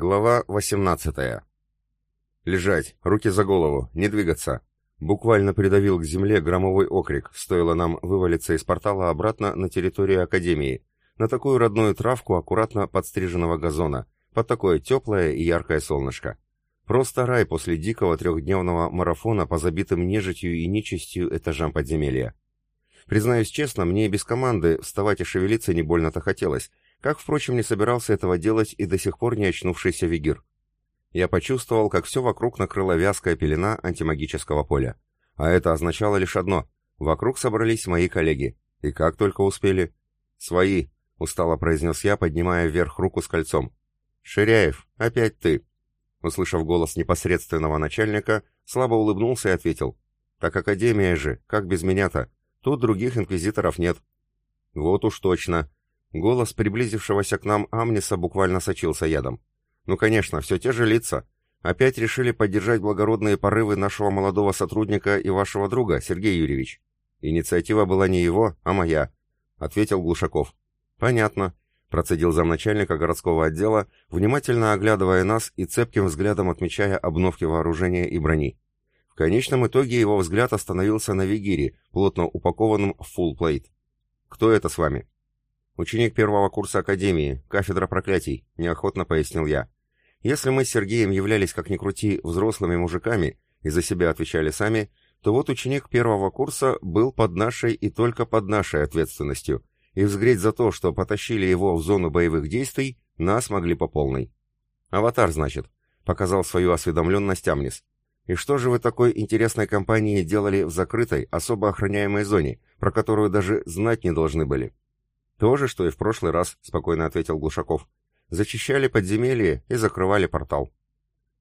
Глава 18. Лежать, руки за голову, не двигаться. Буквально придавил к земле громовой окрик, стоило нам вывалиться из портала обратно на территорию Академии, на такую родную травку аккуратно подстриженного газона, под такое теплое и яркое солнышко. Просто рай после дикого трехдневного марафона по забитым нежитью и нечистью этажам подземелья. Признаюсь честно, мне без команды вставать и шевелиться не больно-то хотелось, как, впрочем, не собирался этого делать и до сих пор не очнувшийся Вигир. Я почувствовал, как все вокруг накрыла вязкая пелена антимагического поля. А это означало лишь одно — вокруг собрались мои коллеги. И как только успели... «Свои», — устало произнес я, поднимая вверх руку с кольцом. «Ширяев, опять ты!» Услышав голос непосредственного начальника, слабо улыбнулся и ответил. «Так Академия же, как без меня-то? Тут других инквизиторов нет». «Вот уж точно», Голос приблизившегося к нам Амниса буквально сочился ядом. «Ну, конечно, все те же лица. Опять решили поддержать благородные порывы нашего молодого сотрудника и вашего друга, Сергей Юрьевич. Инициатива была не его, а моя», — ответил Глушаков. «Понятно», — процедил замначальника городского отдела, внимательно оглядывая нас и цепким взглядом отмечая обновки вооружения и брони. В конечном итоге его взгляд остановился на Вигире, плотно упакованном в фулл плейт. «Кто это с вами?» «Ученик первого курса Академии, кафедра проклятий», — неохотно пояснил я. «Если мы с Сергеем являлись, как ни крути, взрослыми мужиками и за себя отвечали сами, то вот ученик первого курса был под нашей и только под нашей ответственностью, и взгреть за то, что потащили его в зону боевых действий, нас могли по полной. «Аватар, значит», — показал свою осведомленность Амнис. «И что же вы такой интересной компании делали в закрытой, особо охраняемой зоне, про которую даже знать не должны были?» «То же, что и в прошлый раз», — спокойно ответил Глушаков. «Зачищали подземелье и закрывали портал».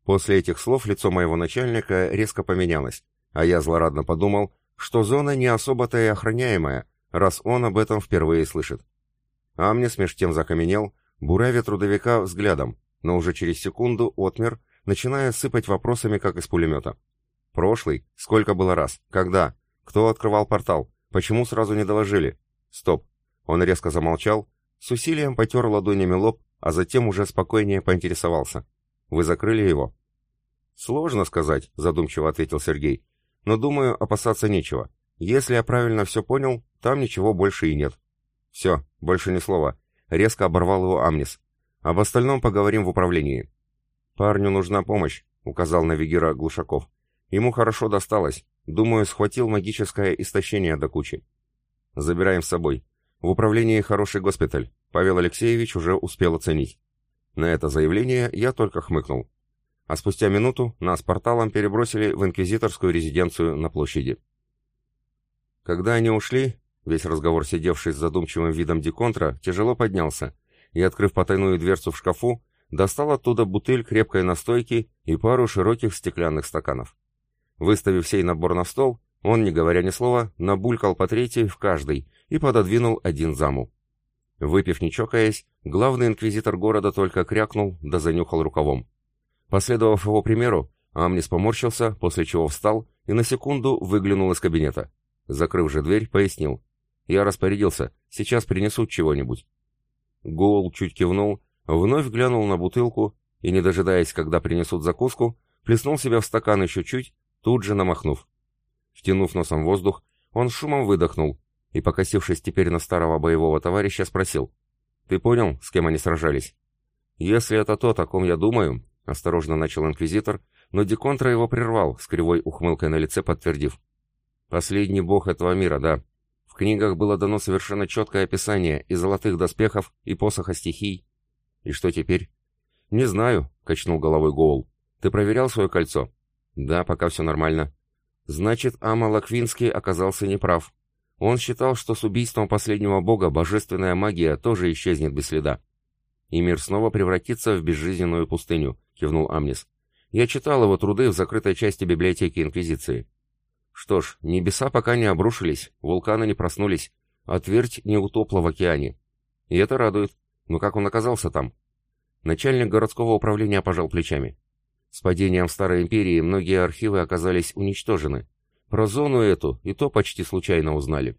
После этих слов лицо моего начальника резко поменялось, а я злорадно подумал, что зона не особо-то и охраняемая, раз он об этом впервые слышит. А мне смеж тем закаменел, буравя трудовика взглядом, но уже через секунду отмер, начиная сыпать вопросами, как из пулемета. «Прошлый? Сколько было раз? Когда? Кто открывал портал? Почему сразу не доложили? Стоп. Он резко замолчал, с усилием потер ладонями лоб, а затем уже спокойнее поинтересовался. «Вы закрыли его?» «Сложно сказать», — задумчиво ответил Сергей. «Но, думаю, опасаться нечего. Если я правильно все понял, там ничего больше и нет». «Все, больше ни слова», — резко оборвал его Амнис. «Об остальном поговорим в управлении». «Парню нужна помощь», — указал на Вегера Глушаков. «Ему хорошо досталось. Думаю, схватил магическое истощение до кучи». «Забираем с собой», в управлении хороший госпиталь. Павел Алексеевич уже успел оценить. На это заявление я только хмыкнул. А спустя минуту нас порталом перебросили в инквизиторскую резиденцию на площади. Когда они ушли, весь разговор сидевший с задумчивым видом Деконтра тяжело поднялся и, открыв потайную дверцу в шкафу, достал оттуда бутыль крепкой настойки и пару широких стеклянных стаканов. Выставив сей набор на стол, он, не говоря ни слова, набулькал по третьей в каждой и пододвинул один заму. Выпив не чокаясь, главный инквизитор города только крякнул да занюхал рукавом. Последовав его примеру, Амнис поморщился, после чего встал и на секунду выглянул из кабинета. Закрыв же дверь, пояснил. «Я распорядился, сейчас принесут чего-нибудь». Гул чуть кивнул, вновь глянул на бутылку и, не дожидаясь, когда принесут закуску, плеснул себя в стакан еще чуть, тут же намахнув. Втянув носом воздух, он шумом выдохнул и, покосившись теперь на старого боевого товарища, спросил. «Ты понял, с кем они сражались?» «Если это то, о ком я думаю», — осторожно начал инквизитор, но Деконтра его прервал, с кривой ухмылкой на лице подтвердив. «Последний бог этого мира, да. В книгах было дано совершенно четкое описание и золотых доспехов, и посоха стихий. И что теперь?» «Не знаю», — качнул головой Гоул. «Ты проверял свое кольцо?» «Да, пока все нормально». Значит, Ама Лаквинский оказался неправ. Он считал, что с убийством последнего бога божественная магия тоже исчезнет без следа. И мир снова превратится в безжизненную пустыню, кивнул Амнис. Я читал его труды в закрытой части библиотеки Инквизиции. Что ж, небеса пока не обрушились, вулканы не проснулись, а твердь не утопла в океане. И это радует. Но как он оказался там? Начальник городского управления пожал плечами. С падением Старой Империи многие архивы оказались уничтожены. Про зону эту и то почти случайно узнали.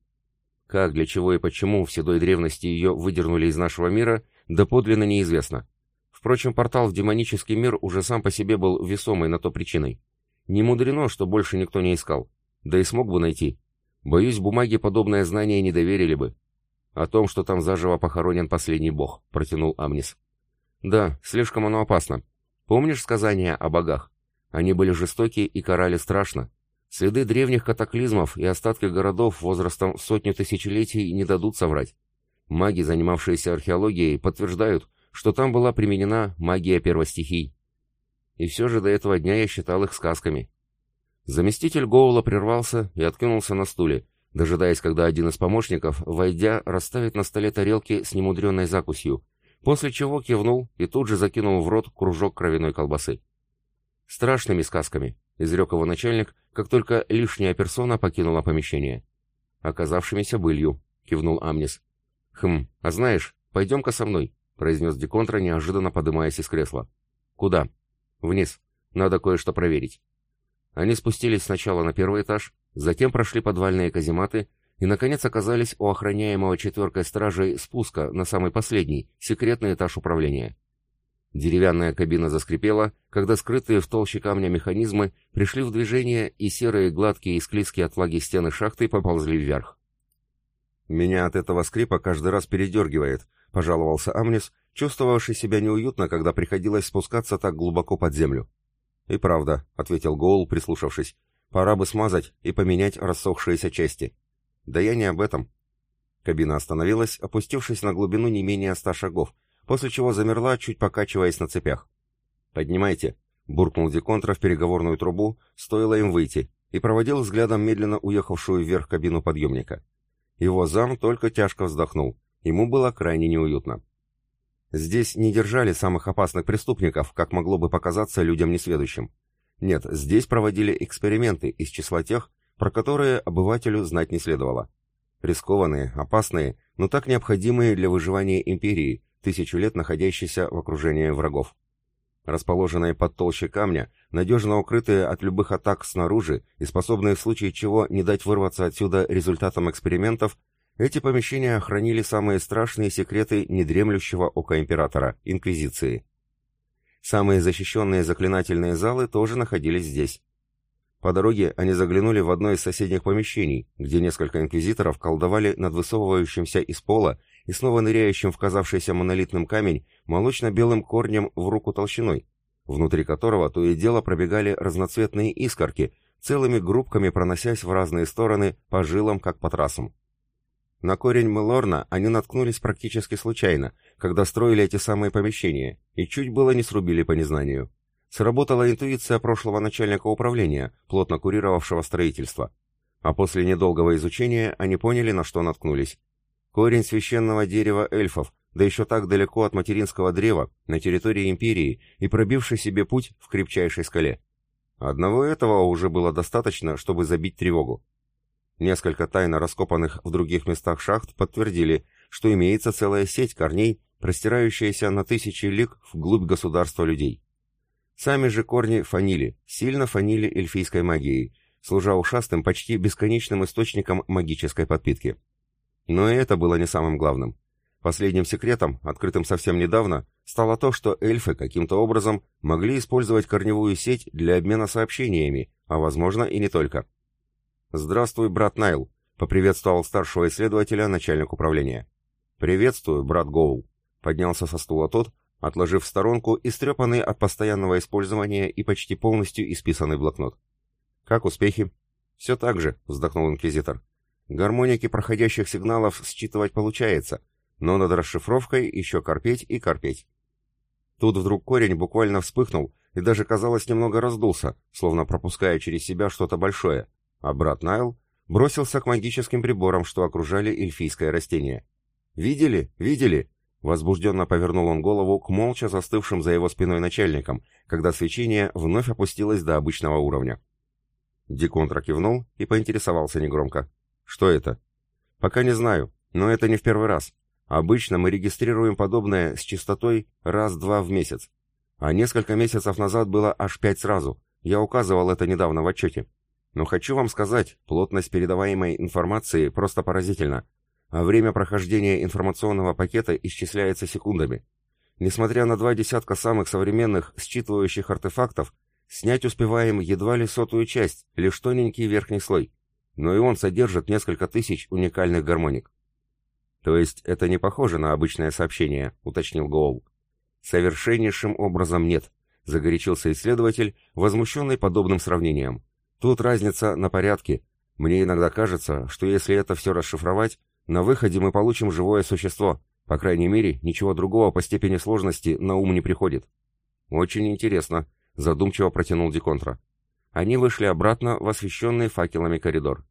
Как, для чего и почему в седой древности ее выдернули из нашего мира, доподлинно неизвестно. Впрочем, портал в демонический мир уже сам по себе был весомой на то причиной. Не мудрено, что больше никто не искал. Да и смог бы найти. Боюсь, бумаге подобное знание не доверили бы. О том, что там заживо похоронен последний бог, протянул Амнис. Да, слишком оно опасно. Помнишь сказания о богах? Они были жестоки и карали страшно. Следы древних катаклизмов и остатки городов возрастом в сотню тысячелетий не дадут соврать. Маги, занимавшиеся археологией, подтверждают, что там была применена магия первостихий. И все же до этого дня я считал их сказками. Заместитель Гоула прервался и откинулся на стуле, дожидаясь, когда один из помощников, войдя, расставит на столе тарелки с немудренной закусью, после чего кивнул и тут же закинул в рот кружок кровяной колбасы. «Страшными сказками», — изрек его начальник, как только лишняя персона покинула помещение. «Оказавшимися былью», — кивнул Амнис. «Хм, а знаешь, пойдем-ка со мной», — произнес Деконтра, неожиданно подымаясь из кресла. «Куда?» «Вниз. Надо кое-что проверить». Они спустились сначала на первый этаж, затем прошли подвальные казематы и, наконец, оказались у охраняемого четверкой стражей спуска на самый последний, секретный этаж управления. Деревянная кабина заскрипела, когда скрытые в толще камня механизмы пришли в движение, и серые, гладкие и склизкие от влаги стены шахты поползли вверх. «Меня от этого скрипа каждый раз передергивает», — пожаловался Амнис, чувствовавший себя неуютно, когда приходилось спускаться так глубоко под землю. «И правда», — ответил Гоул, прислушавшись, — «пора бы смазать и поменять рассохшиеся части». «Да я не об этом». Кабина остановилась, опустившись на глубину не менее ста шагов, после чего замерла, чуть покачиваясь на цепях. «Поднимайте», — буркнул Деконтра в переговорную трубу, стоило им выйти, и проводил взглядом медленно уехавшую вверх кабину подъемника. Его зам только тяжко вздохнул. Ему было крайне неуютно. Здесь не держали самых опасных преступников, как могло бы показаться людям несведущим. Нет, здесь проводили эксперименты из числа тех, про которые обывателю знать не следовало. Рискованные, опасные, но так необходимые для выживания империи, тысячу лет находящийся в окружении врагов. Расположенные под толще камня, надежно укрытые от любых атак снаружи и способные в случае чего не дать вырваться отсюда результатом экспериментов, эти помещения хранили самые страшные секреты недремлющего ока императора – Инквизиции. Самые защищенные заклинательные залы тоже находились здесь. По дороге они заглянули в одно из соседних помещений, где несколько инквизиторов колдовали над высовывающимся из пола и снова ныряющим в казавшийся монолитным камень молочно-белым корнем в руку толщиной, внутри которого то и дело пробегали разноцветные искорки, целыми группками проносясь в разные стороны по жилам, как по трассам. На корень Мелорна они наткнулись практически случайно, когда строили эти самые помещения, и чуть было не срубили по незнанию. Сработала интуиция прошлого начальника управления, плотно курировавшего строительство. А после недолгого изучения они поняли, на что наткнулись. Корень священного дерева эльфов, да еще так далеко от материнского древа, на территории империи и пробивший себе путь в крепчайшей скале. Одного этого уже было достаточно, чтобы забить тревогу. Несколько тайно раскопанных в других местах шахт подтвердили, что имеется целая сеть корней, простирающаяся на тысячи лиг вглубь государства людей. Сами же корни фанили, сильно фанили эльфийской магией, служа ушастым почти бесконечным источником магической подпитки. Но и это было не самым главным. Последним секретом, открытым совсем недавно, стало то, что эльфы каким-то образом могли использовать корневую сеть для обмена сообщениями, а возможно и не только. «Здравствуй, брат Найл», — поприветствовал старшего исследователя начальник управления. «Приветствую, брат Гоул», — поднялся со стула тот, отложив в сторонку истрепанный от постоянного использования и почти полностью исписанный блокнот. «Как успехи?» «Все так же», — вздохнул инквизитор. «Гармоники проходящих сигналов считывать получается, но над расшифровкой еще корпеть и корпеть». Тут вдруг корень буквально вспыхнул и даже, казалось, немного раздулся, словно пропуская через себя что-то большое, а брат Найл бросился к магическим приборам, что окружали эльфийское растение. «Видели? Видели?» Возбужденно повернул он голову к молча застывшим за его спиной начальникам, когда свечение вновь опустилось до обычного уровня. Диконтра кивнул и поинтересовался негромко. «Что это?» «Пока не знаю, но это не в первый раз. Обычно мы регистрируем подобное с частотой раз-два в месяц. А несколько месяцев назад было аж пять сразу. Я указывал это недавно в отчете. Но хочу вам сказать, плотность передаваемой информации просто поразительна а время прохождения информационного пакета исчисляется секундами. Несмотря на два десятка самых современных считывающих артефактов, снять успеваем едва ли сотую часть, лишь тоненький верхний слой. Но и он содержит несколько тысяч уникальных гармоник. То есть это не похоже на обычное сообщение, уточнил Гоул. Совершеннейшим образом нет, загорячился исследователь, возмущенный подобным сравнением. Тут разница на порядке. Мне иногда кажется, что если это все расшифровать, на выходе мы получим живое существо, по крайней мере, ничего другого по степени сложности на ум не приходит. Очень интересно, задумчиво протянул Деконтра. Они вышли обратно в освещенный факелами коридор.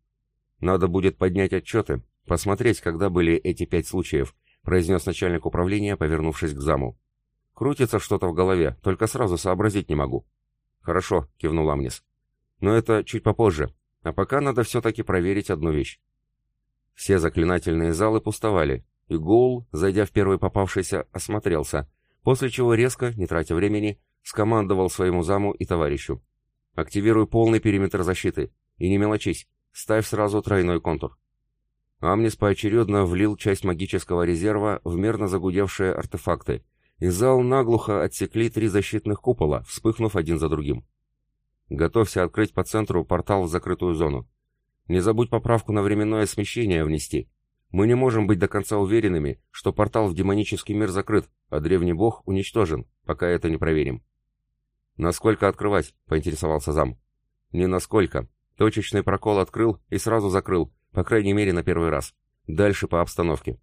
Надо будет поднять отчеты, посмотреть, когда были эти пять случаев, произнес начальник управления, повернувшись к заму. Крутится что-то в голове, только сразу сообразить не могу. Хорошо, кивнул Амнис. Но это чуть попозже, а пока надо все-таки проверить одну вещь. Все заклинательные залы пустовали, и Гоул, зайдя в первый попавшийся, осмотрелся, после чего резко, не тратя времени, скомандовал своему заму и товарищу. «Активируй полный периметр защиты, и не мелочись, ставь сразу тройной контур». Амнис поочередно влил часть магического резерва в мерно загудевшие артефакты, и зал наглухо отсекли три защитных купола, вспыхнув один за другим. «Готовься открыть по центру портал в закрытую зону. Не забудь поправку на временное смещение внести», мы не можем быть до конца уверенными, что портал в демонический мир закрыт, а древний бог уничтожен, пока это не проверим. «Насколько открывать?» — поинтересовался зам. «Не насколько. Точечный прокол открыл и сразу закрыл, по крайней мере на первый раз. Дальше по обстановке».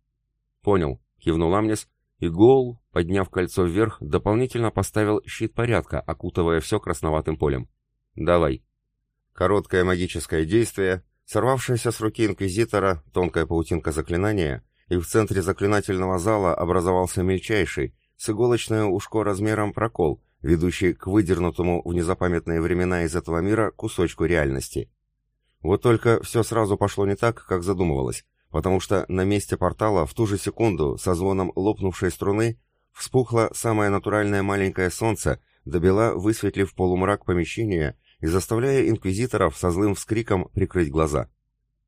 «Понял», — кивнул Амнис, и Гол, подняв кольцо вверх, дополнительно поставил щит порядка, окутывая все красноватым полем. «Давай». Короткое магическое действие, Сорвавшаяся с руки инквизитора тонкая паутинка заклинания, и в центре заклинательного зала образовался мельчайший, с иголочное ушко размером прокол, ведущий к выдернутому в незапамятные времена из этого мира кусочку реальности. Вот только все сразу пошло не так, как задумывалось, потому что на месте портала в ту же секунду со звоном лопнувшей струны вспухло самое натуральное маленькое солнце, добела высветлив полумрак помещения и заставляя инквизиторов со злым вскриком прикрыть глаза.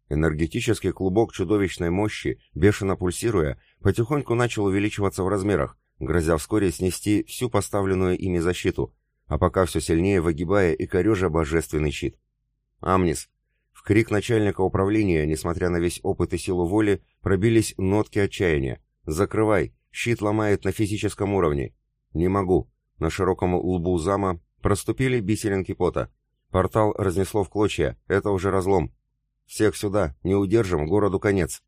Энергетический клубок чудовищной мощи, бешено пульсируя, потихоньку начал увеличиваться в размерах, грозя вскоре снести всю поставленную ими защиту, а пока все сильнее выгибая и корежа божественный щит. «Амнис!» В крик начальника управления, несмотря на весь опыт и силу воли, пробились нотки отчаяния. «Закрывай! Щит ломает на физическом уровне!» «Не могу!» На широком лбу зама проступили бисеринки пота. Портал разнесло в клочья, это уже разлом. Всех сюда, не удержим, городу конец.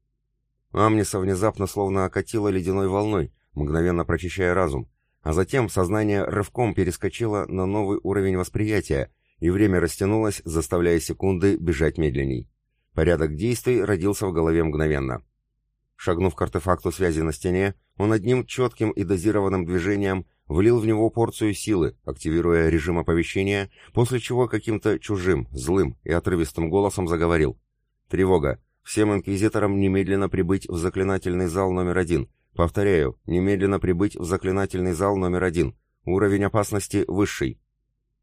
Амниса внезапно словно окатила ледяной волной, мгновенно прочищая разум, а затем сознание рывком перескочило на новый уровень восприятия, и время растянулось, заставляя секунды бежать медленней. Порядок действий родился в голове мгновенно. Шагнув к артефакту связи на стене, он одним четким и дозированным движением влил в него порцию силы, активируя режим оповещения, после чего каким-то чужим, злым и отрывистым голосом заговорил. «Тревога! Всем инквизиторам немедленно прибыть в заклинательный зал номер один. Повторяю, немедленно прибыть в заклинательный зал номер один. Уровень опасности высший».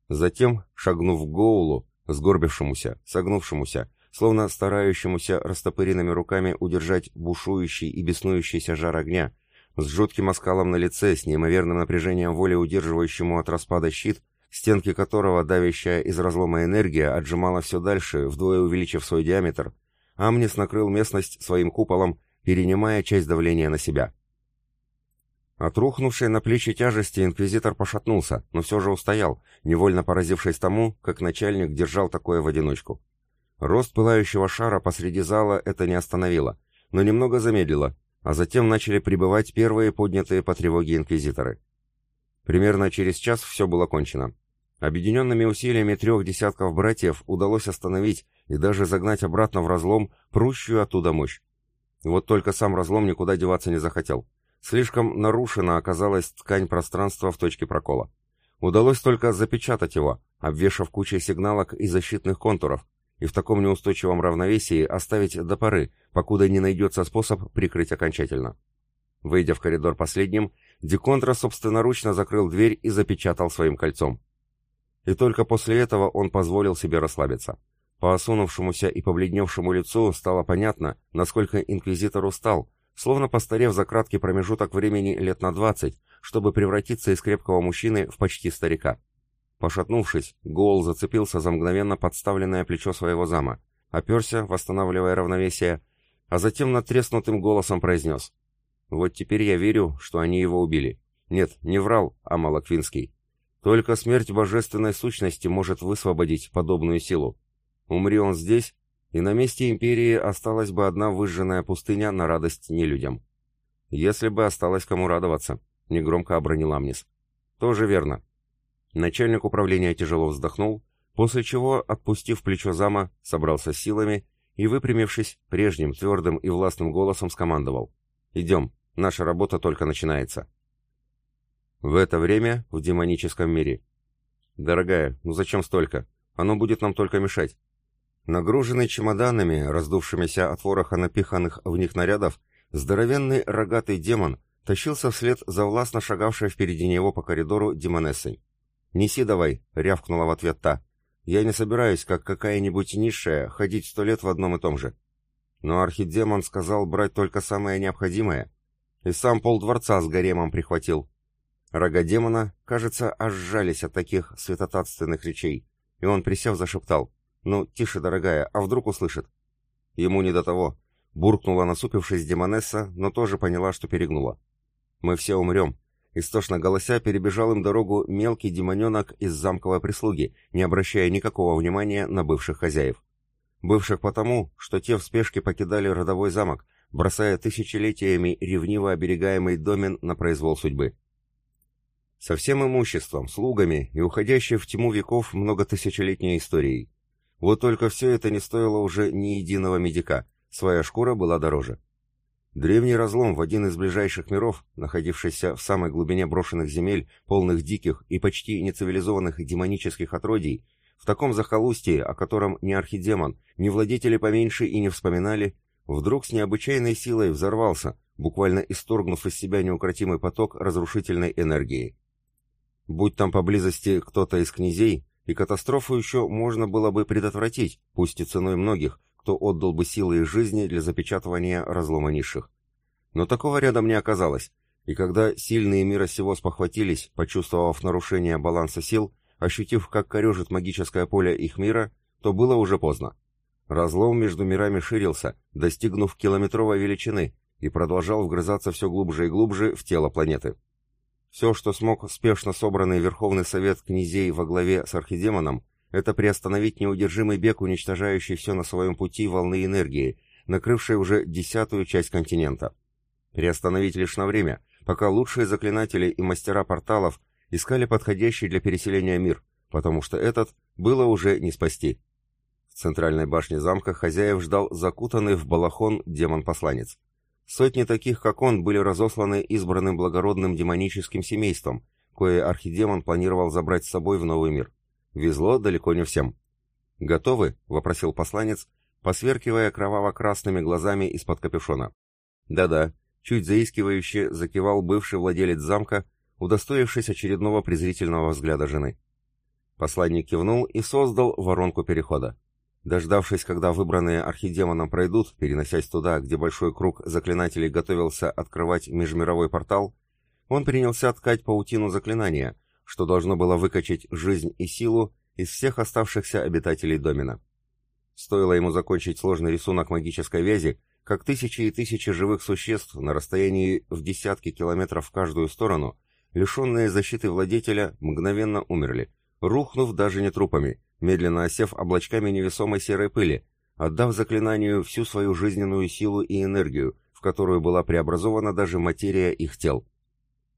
Затем, шагнув к Гоулу, сгорбившемуся, согнувшемуся, словно старающемуся растопыренными руками удержать бушующий и беснующийся жар огня, с жутким оскалом на лице, с неимоверным напряжением воли удерживающему от распада щит, стенки которого, давящая из разлома энергия, отжимала все дальше, вдвое увеличив свой диаметр, Амнис накрыл местность своим куполом, перенимая часть давления на себя. От рухнувшей на плечи тяжести инквизитор пошатнулся, но все же устоял, невольно поразившись тому, как начальник держал такое в одиночку. Рост пылающего шара посреди зала это не остановило, но немного замедлило, а затем начали прибывать первые поднятые по тревоге инквизиторы. Примерно через час все было кончено. Объединенными усилиями трех десятков братьев удалось остановить и даже загнать обратно в разлом прущую оттуда мощь. Вот только сам разлом никуда деваться не захотел. Слишком нарушена оказалась ткань пространства в точке прокола. Удалось только запечатать его, обвешав кучей сигналок и защитных контуров, и в таком неустойчивом равновесии оставить до поры, покуда не найдется способ прикрыть окончательно. Выйдя в коридор последним, Деконтра собственноручно закрыл дверь и запечатал своим кольцом. И только после этого он позволил себе расслабиться. По осунувшемуся и побледневшему лицу стало понятно, насколько инквизитор устал, словно постарев за краткий промежуток времени лет на двадцать, чтобы превратиться из крепкого мужчины в почти старика. Пошатнувшись, Гол зацепился за мгновенно подставленное плечо своего зама, оперся, восстанавливая равновесие, а затем надтреснутым голосом произнес. «Вот теперь я верю, что они его убили. Нет, не врал, а Малаквинский. Только смерть божественной сущности может высвободить подобную силу. Умри он здесь, и на месте империи осталась бы одна выжженная пустыня на радость нелюдям. Если бы осталось кому радоваться, негромко обронил Амнис. Тоже верно. Начальник управления тяжело вздохнул, после чего, отпустив плечо зама, собрался силами и, выпрямившись, прежним твердым и властным голосом скомандовал. «Идем, наша работа только начинается». В это время в демоническом мире. «Дорогая, ну зачем столько? Оно будет нам только мешать». Нагруженный чемоданами, раздувшимися от вороха напиханных в них нарядов, здоровенный рогатый демон тащился вслед за властно шагавшей впереди него по коридору демонессой. «Неси давай», — рявкнула в ответ та. «Я не собираюсь, как какая-нибудь низшая, ходить сто лет в одном и том же». Но архидемон сказал брать только самое необходимое. И сам полдворца с гаремом прихватил. Рога демона, кажется, аж сжались от таких святотатственных речей, и он, присев, зашептал. «Ну, тише, дорогая, а вдруг услышит?» Ему не до того. Буркнула насупившись демонесса, но тоже поняла, что перегнула. «Мы все умрем», Истошно голося перебежал им дорогу мелкий демоненок из замковой прислуги, не обращая никакого внимания на бывших хозяев. Бывших потому, что те в спешке покидали родовой замок, бросая тысячелетиями ревниво оберегаемый домен на произвол судьбы. Со всем имуществом, слугами и уходящей в тьму веков многотысячелетней историей. Вот только все это не стоило уже ни единого медика, своя шкура была дороже. Древний разлом в один из ближайших миров, находившийся в самой глубине брошенных земель, полных диких и почти нецивилизованных демонических отродий, в таком захолустье, о котором ни архидемон, ни владетели поменьше и не вспоминали, вдруг с необычайной силой взорвался, буквально исторгнув из себя неукротимый поток разрушительной энергии. Будь там поблизости кто-то из князей, и катастрофу еще можно было бы предотвратить, пусть и ценой многих, кто отдал бы силы и жизни для запечатывания разлома низших. Но такого рядом не оказалось, и когда сильные мира сего спохватились, почувствовав нарушение баланса сил, ощутив, как корежит магическое поле их мира, то было уже поздно. Разлом между мирами ширился, достигнув километровой величины, и продолжал вгрызаться все глубже и глубже в тело планеты. Все, что смог спешно собранный Верховный Совет князей во главе с архидемоном, это приостановить неудержимый бег, уничтожающий все на своем пути волны энергии, накрывшей уже десятую часть континента. Приостановить лишь на время, пока лучшие заклинатели и мастера порталов искали подходящий для переселения мир, потому что этот было уже не спасти. В центральной башне замка хозяев ждал закутанный в балахон демон-посланец. Сотни таких, как он, были разосланы избранным благородным демоническим семейством, кое архидемон планировал забрать с собой в новый мир. Везло далеко не всем. «Готовы?» — вопросил посланец, посверкивая кроваво-красными глазами из-под капюшона. «Да-да», — чуть заискивающе закивал бывший владелец замка, удостоившись очередного презрительного взгляда жены. Посланник кивнул и создал воронку перехода. Дождавшись, когда выбранные архидемоном пройдут, переносясь туда, где большой круг заклинателей готовился открывать межмировой портал, он принялся ткать паутину заклинания, что должно было выкачать жизнь и силу из всех оставшихся обитателей домена. Стоило ему закончить сложный рисунок магической вязи, как тысячи и тысячи живых существ на расстоянии в десятки километров в каждую сторону, лишенные защиты владетеля, мгновенно умерли, рухнув даже не трупами, медленно осев облачками невесомой серой пыли, отдав заклинанию всю свою жизненную силу и энергию, в которую была преобразована даже материя их тел.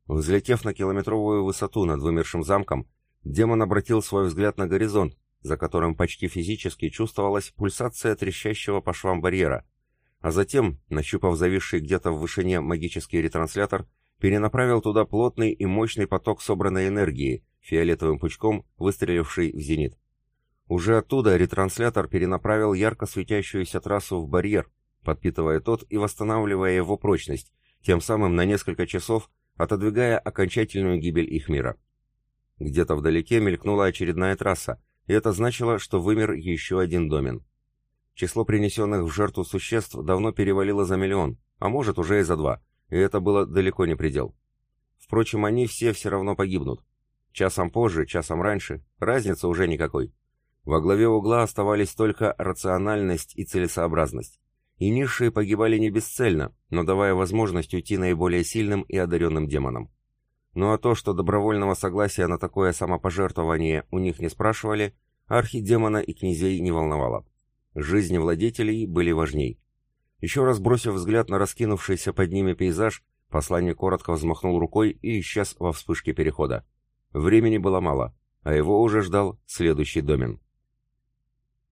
Взлетев на километровую высоту над вымершим замком, демон обратил свой взгляд на горизонт, за которым почти физически чувствовалась пульсация трещащего по швам барьера, а затем, нащупав зависший где-то в вышине магический ретранслятор, перенаправил туда плотный и мощный поток собранной энергии, фиолетовым пучком выстреливший в зенит. Уже оттуда ретранслятор перенаправил ярко светящуюся трассу в барьер, подпитывая тот и восстанавливая его прочность, тем самым на несколько часов отодвигая окончательную гибель их мира. Где-то вдалеке мелькнула очередная трасса, и это значило, что вымер еще один домен. Число принесенных в жертву существ давно перевалило за миллион, а может уже и за два, и это было далеко не предел. Впрочем, они все все равно погибнут. Часом позже, часом раньше, разницы уже никакой. Во главе угла оставались только рациональность и целесообразность. И низшие погибали не бесцельно, но давая возможность уйти наиболее сильным и одаренным демонам. Ну а то, что добровольного согласия на такое самопожертвование у них не спрашивали, архидемона и князей не волновало. Жизни владетелей были важней. Еще раз бросив взгляд на раскинувшийся под ними пейзаж, посланник коротко взмахнул рукой и исчез во вспышке перехода. Времени было мало, а его уже ждал следующий домен.